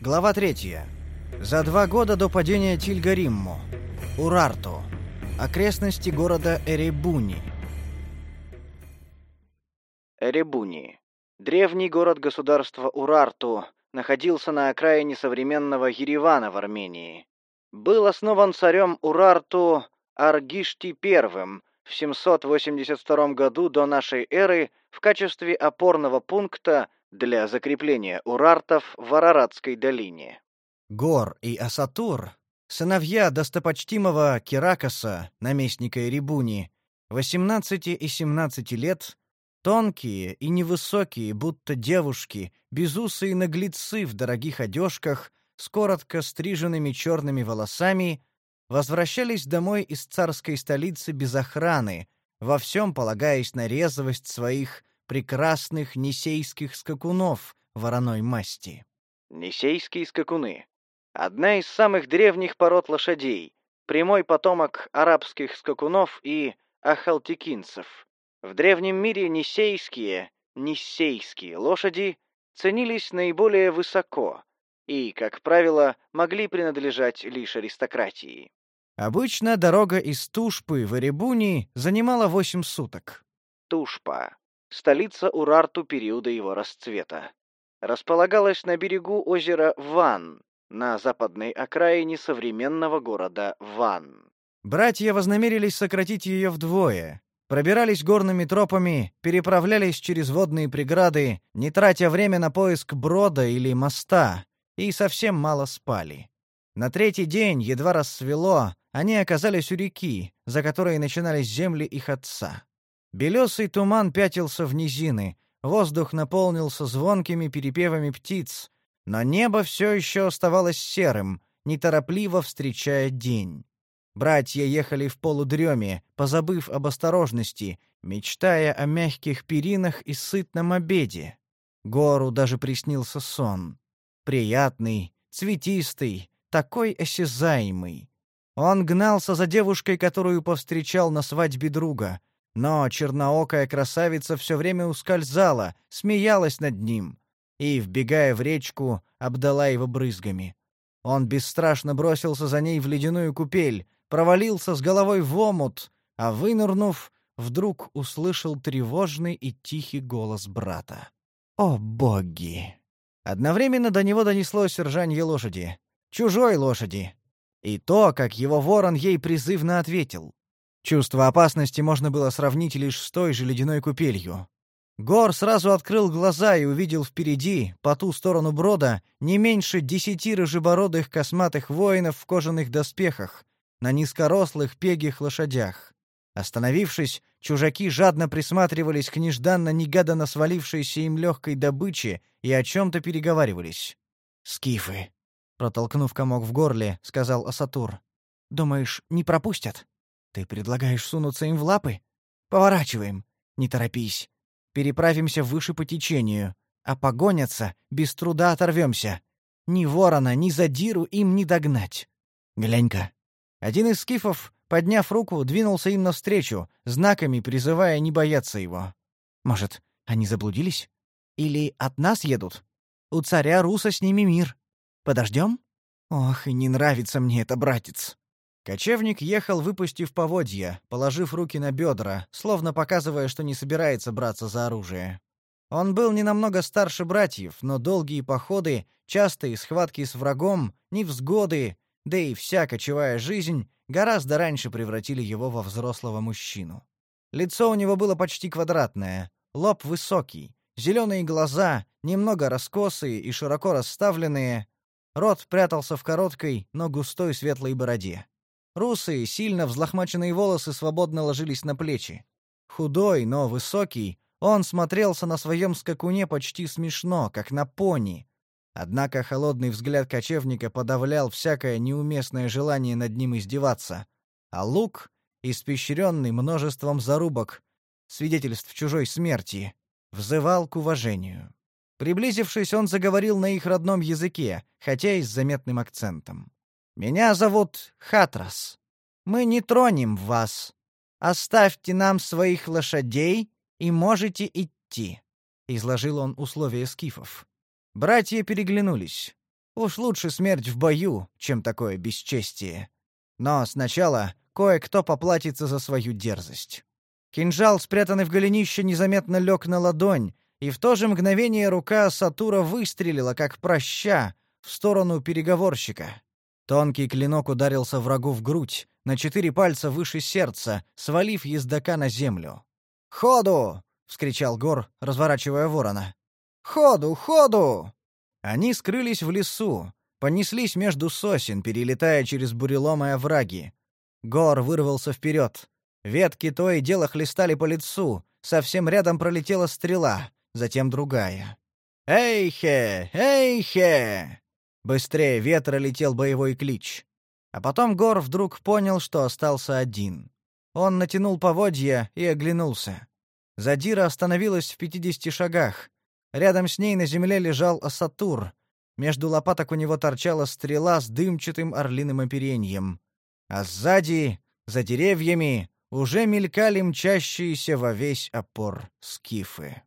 Глава 3. За два года до падения Тильгаримму. Урарту. Окрестности города Эребуни. Эребуни. Древний город-государства Урарту находился на окраине современного Еревана в Армении. Был основан царем Урарту Аргишти I в 782 году до нашей эры в качестве опорного пункта для закрепления урартов в Араратской долине. Гор и Асатур, сыновья достопочтимого Керакоса, наместника Эребуни, 18 и 17 лет, тонкие и невысокие, будто девушки, безусые наглецы в дорогих одежках, с коротко стриженными черными волосами, возвращались домой из царской столицы без охраны, во всем полагаясь на резвость своих прекрасных несейских скакунов вороной масти. Несейские скакуны — одна из самых древних пород лошадей, прямой потомок арабских скакунов и ахалтекинцев. В древнем мире несейские, ниссейские лошади ценились наиболее высоко и, как правило, могли принадлежать лишь аристократии. Обычно дорога из Тушпы в Эребуни занимала 8 суток. Тушпа — столица Урарту периода его расцвета. Располагалась на берегу озера Ван, на западной окраине современного города Ван. Братья вознамерились сократить ее вдвое. Пробирались горными тропами, переправлялись через водные преграды, не тратя время на поиск брода или моста, и совсем мало спали. На третий день, едва рассвело, они оказались у реки, за которой начинались земли их отца. Белесый туман пятился в низины, воздух наполнился звонкими перепевами птиц, но небо все еще оставалось серым, неторопливо встречая день. Братья ехали в полудреме, позабыв об осторожности, мечтая о мягких перинах и сытном обеде. Гору даже приснился сон. Приятный, цветистый, такой осязаемый. Он гнался за девушкой, которую повстречал на свадьбе друга. Но черноокая красавица все время ускользала, смеялась над ним и, вбегая в речку, обдала его брызгами. Он бесстрашно бросился за ней в ледяную купель, провалился с головой в омут, а вынырнув, вдруг услышал тревожный и тихий голос брата. «О, боги!» Одновременно до него донеслось ржанье лошади. Чужой лошади. И то, как его ворон ей призывно ответил. Чувство опасности можно было сравнить лишь с той же ледяной купелью. Гор сразу открыл глаза и увидел впереди, по ту сторону брода, не меньше десяти рыжебородых косматых воинов в кожаных доспехах, на низкорослых пегих лошадях. Остановившись, чужаки жадно присматривались к нежданно-негаданно свалившейся им легкой добыче и о чем-то переговаривались. «Скифы», Протолкнув комок в горле, сказал Асатур. «Думаешь, не пропустят? Ты предлагаешь сунуться им в лапы? Поворачиваем. Не торопись. Переправимся выше по течению. А погонятся, без труда оторвемся. Ни ворона, ни задиру им не догнать. Глянь-ка». Один из скифов, подняв руку, двинулся им навстречу, знаками призывая не бояться его. «Может, они заблудились? Или от нас едут? У царя Руса с ними мир. Подождем? Ох, и не нравится мне это, братец. Кочевник ехал, выпустив поводья, положив руки на бедра, словно показывая, что не собирается браться за оружие. Он был не намного старше братьев, но долгие походы, частые схватки с врагом, невзгоды, да и вся кочевая жизнь гораздо раньше превратили его во взрослого мужчину. Лицо у него было почти квадратное, лоб высокий, зеленые глаза, немного раскосые и широко расставленные, Рот прятался в короткой, но густой светлой бороде. Русые, сильно взлохмаченные волосы свободно ложились на плечи. Худой, но высокий, он смотрелся на своем скакуне почти смешно, как на пони. Однако холодный взгляд кочевника подавлял всякое неуместное желание над ним издеваться. А лук, испещренный множеством зарубок, свидетельств чужой смерти, взывал к уважению. Приблизившись, он заговорил на их родном языке, хотя и с заметным акцентом. «Меня зовут Хатрас. Мы не тронем вас. Оставьте нам своих лошадей и можете идти», — изложил он условия скифов. Братья переглянулись. Уж лучше смерть в бою, чем такое бесчестие. Но сначала кое-кто поплатится за свою дерзость. Кинжал, спрятанный в голенище, незаметно лег на ладонь, и в то же мгновение рука Сатура выстрелила, как проща, в сторону переговорщика. Тонкий клинок ударился врагу в грудь, на четыре пальца выше сердца, свалив ездока на землю. «Ходу!» — вскричал Гор, разворачивая ворона. «Ходу, ходу!» Они скрылись в лесу, понеслись между сосен, перелетая через буреломы овраги. Гор вырвался вперед. Ветки то и дело хлестали по лицу, совсем рядом пролетела стрела, затем другая. «Эйхе! Эйхе!» Быстрее ветра летел боевой клич. А потом Гор вдруг понял, что остался один. Он натянул поводья и оглянулся. Задира остановилась в пятидесяти шагах. Рядом с ней на земле лежал Асатур. Между лопаток у него торчала стрела с дымчатым орлиным опереньем. А сзади, за деревьями, уже мелькали мчащиеся во весь опор скифы.